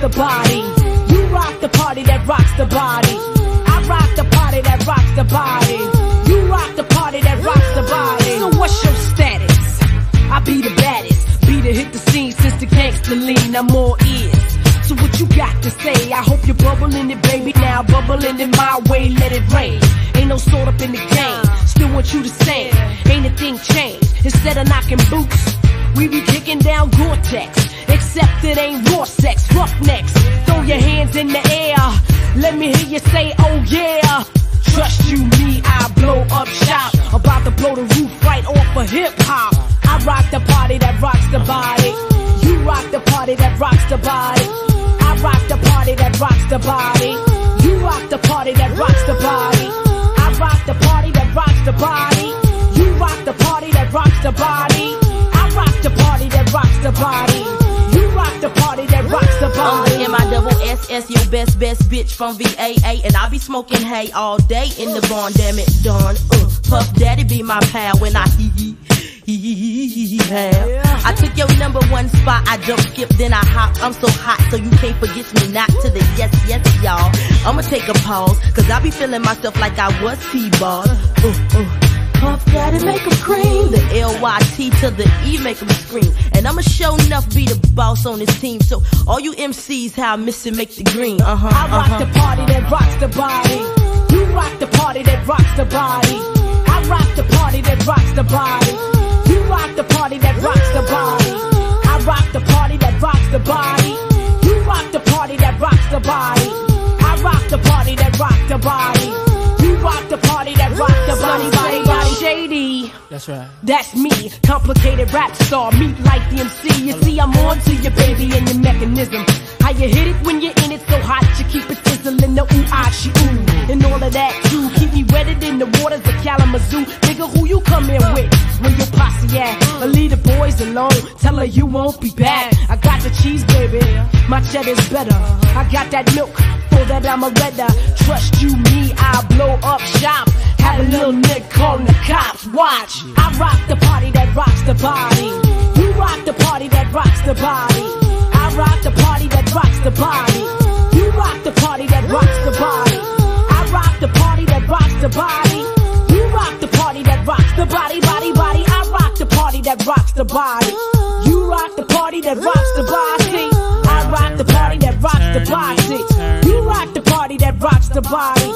the body. You rock the party that rocks the body. I rock the party that rocks the body. You rock the party that rocks the body. So what's your status? I be the baddest. Be the hit the scene since the gangsta lean. I'm more ears. So what you got to say? I hope you're bubbling it, baby. Now bubbling in my way, let it rain. Ain't no sort up in the game. Still want you to say. Ain't a thing changed. Instead of knocking boots, we be kicking down Gore-Tex. Except it ain't raw sex, roughnecks. Throw your hands in the air. Let me hear you say, oh yeah. Trust you, me, I blow up shop. About to blow the roof right off of hip hop. I rock the party that rocks the body. You rock the party that rocks the body. I rock the party that rocks the body. You rock the party that rocks the body. I rock the party that rocks the body. You rock the party that rocks the body. I rock the party that rocks the body. Double S S, your best best bitch from VAA, and I be smoking hay all day in the barn. Damn it, Dawn. Uh, Puff Daddy be my pal when I hee hee. have. I took your number one spot, I jump, skip, then I hop. I'm so hot, so you can't forget me not to the yes, yes, y'all. I'ma take a pause, cause I be feeling myself like I was T-ball. Uh, uh. Puff Daddy make 'em cream. The L-Y-T to the E make 'em scream. And I'ma show enough be the boss on this team. So all you MCs, how I miss it, make the green. Uh-huh, I rock uh-huh. the party that rocks the body. You rock the party that rocks the body. That's right. That's me, complicated rap star, meet like the MC. You see, I'm on to your baby and your mechanism. How you hit it when you're in it so hot, you keep it sizzling, the ooh, ah, she ooh. And all of that too, keep me wetted in the waters of Kalamazoo. Nigga, who you come in with? Where your posse at? Or leave the boys alone, tell her you won't be back. I got the cheese, baby, my cheddar's better. I got that milk, for that I'm a redder. Trust you, me, I'll blow up shop. Have a little nick calling the cops. Watch, I rock the party that rocks the body. You rock the party that rocks the body. I rock the party that rocks the body. You rock the party that rocks the body. I rock the party that rocks the body. You rock the party that rocks the body, body, body. I rock the party that rocks the body. You rock the party that rocks the body. I rock the party that rocks the body. You rock the party that rocks the body.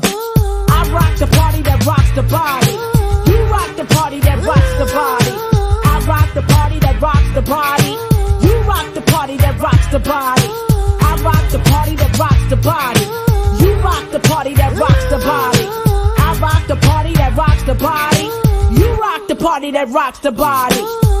I rock the party that rocks the body. You rock the party that rocks the body. I rock the party that rocks the body. You rock the party that rocks the body. I rock the party that rocks the body. You rock the party that rocks the body. I rock the party that rocks the body. You rock the party that rocks the body.